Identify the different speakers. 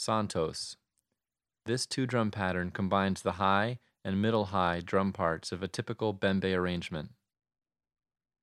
Speaker 1: Santos. This two drum pattern combines the high and middle high drum parts of a typical bembe arrangement.